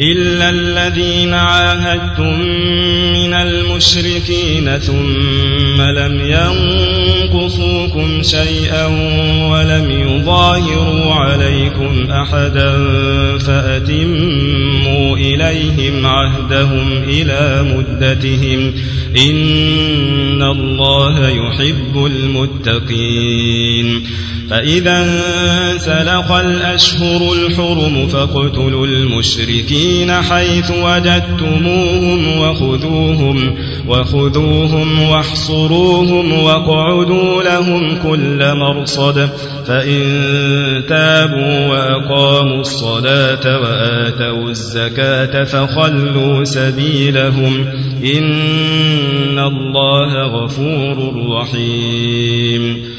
إلا الذين عاهدتم من المشركين ثم لم ينقصوكم شيئا ولم يظاهروا عليكم أحدا فأتموا إليهم عهدهم إلى مدتهم إن الله يحب المتقين فإذا انسلخ الأشهر الحرم فاقتلوا المشركين حيث وجدتموهم وخذوهم وخذوهم واحصروهم واقعدوا لهم كل مرصد فإن تابوا وأقاموا الصلاة وآتوا الزكاة فخلوا سبيلهم. إن الله غفور رحيم.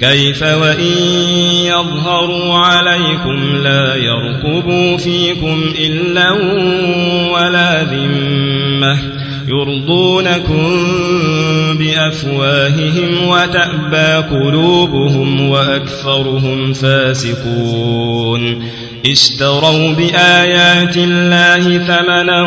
كيف وإن يظهروا عليكم لا يرقبوا فيكم إلا ولا ذمة يرضونكم بأفواههم وتأبى قلوبهم وأكثرهم فاسقون اشتروا بآيات الله ثمنا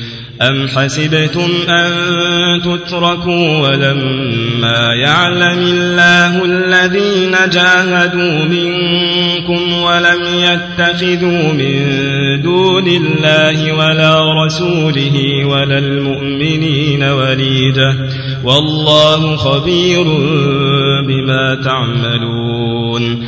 أم حسبتم أن تتركوا ولما يعلم الله الذين جاهدوا منكم ولم يتخذوا من دون الله ولا رسوله ولا المؤمنين وليدا والله خبير بما تعملون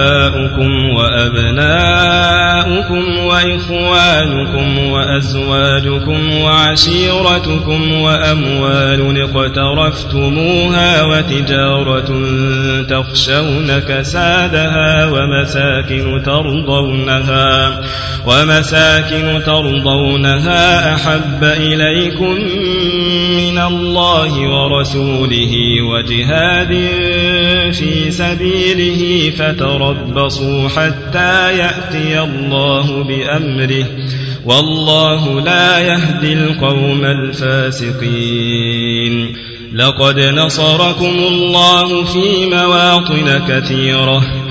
آباؤكم وأبناؤكم وإخوانكم وأزواجكم وعشيرتكم وأموال اقترفتموها وتجارة تخشون كسادها ومساكن ترضونها ومساكن ترضونها أحب إليكم من الله ورسوله وجهاد في سبيله فتربصوا حتى يأتي الله بأمره والله لا يهدي القوم الفاسقين. لقد نصركم الله في مواطن كثيرة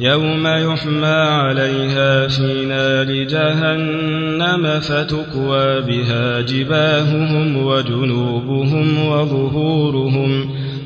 يوم يحمى عليها في نار جهنم فتكوى بها جباههم وجنوبهم وظهورهم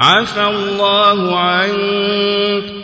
عفى الله عنك.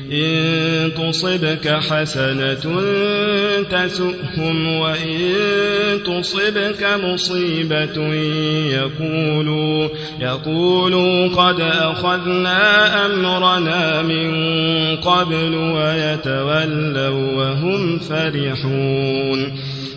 إن تصبك حسنة تسؤهم وإن تصبك مصيبة يقولوا يقولوا قد أخذنا أمرنا من قبل ويتولوا وهم فرحون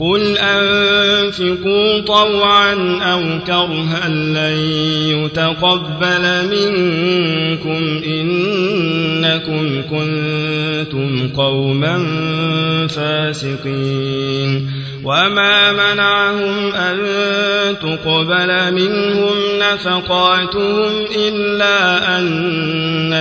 قل أنفقوا طوعا أو كرها لن يتقبل منكم إنكم كنتم قوما فاسقين وما منعهم أن تقبل منهم نفقاتهم إلا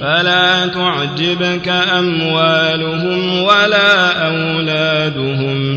فلا تعجبك أموالهم ولا أولادهم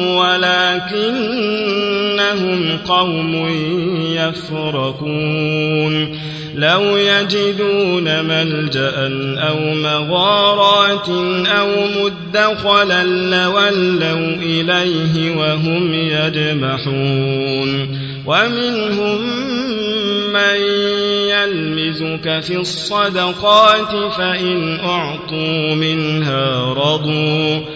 ولكنهم قوم يفرقون. لو يجدون ملجأ أو مغارات أو مدخلا لولوا إليه وهم يجمحون. ومنهم من يلمزك في الصدقات فإن أعطوا منها رضوا.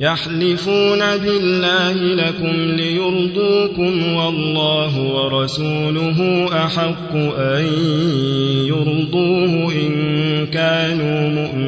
يحلفون بالله لكم ليرضوكم والله ورسوله أحق أن يرضوه إن كانوا مؤمنين.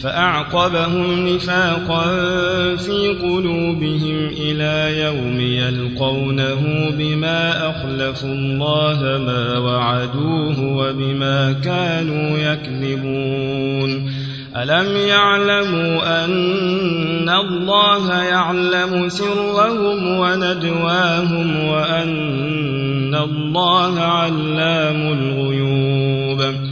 فأعقبهم نفاقا في قلوبهم إلى يوم يلقونه بما أخلفوا الله ما وعدوه وبما كانوا يكذبون. ألم يعلموا أن الله يعلم سرهم ونجواهم وأن الله علام الغيوب؟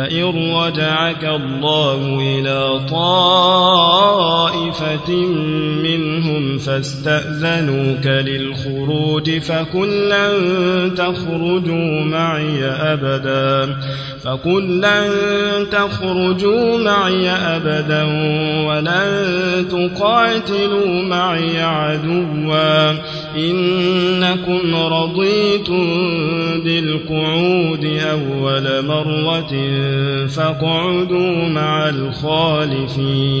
فإن رجعك الله إلى طائفة منهم فاستأذنوك للخروج فكن لن تخرجوا معي أبدا فقل لن تخرجوا معي أبدا ولن تقاتلوا معي عدوا إنكم رضيتم بالقعود أول مرة فاقعدوا مع الخالفين.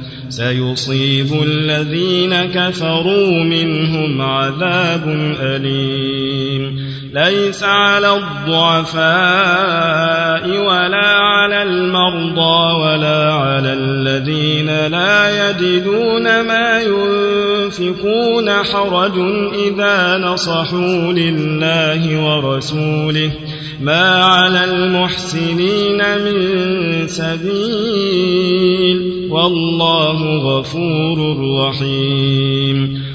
سيصيب الذين كفروا منهم عذاب أليم. ليس على الضعفاء ولا على المرضى ولا على الذين لا يجدون ما ينفقون المنافقون حرج إذا نصحوا لله ورسوله. ما على المحسنين من سبيل. والله غفور رحيم.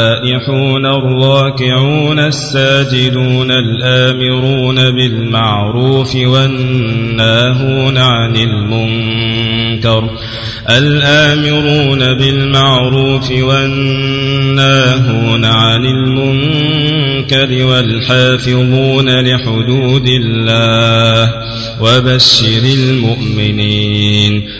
السائحون الراكعون الساجدون الآمرون بالمعروف والناهون عن المنكر الآمرون بالمعروف والناهون عن المنكر والحافظون لحدود الله وبشر المؤمنين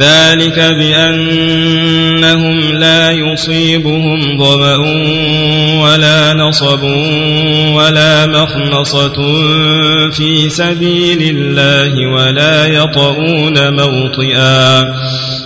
ذلك بأنهم لا يصيبهم ظمأ ولا نصب ولا مخنصة في سبيل الله ولا يطؤون موطئا.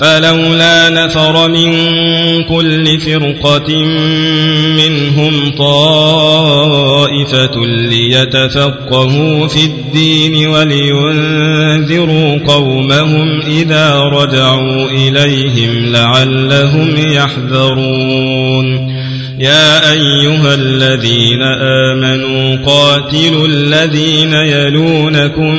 فلولا نفر من كل فرقة منهم طائفة ليتفقهوا في الدين ولينذروا قومهم إذا رجعوا إليهم لعلهم يحذرون. يا أيها الذين آمنوا قاتلوا الذين يلونكم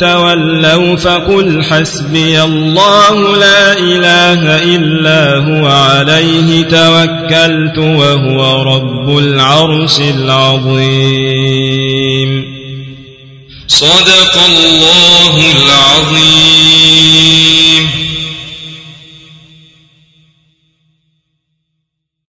تولوا فقل حسبي الله لا إله إلا هو عليه توكلت وهو رب العرش العظيم. صدق الله العظيم.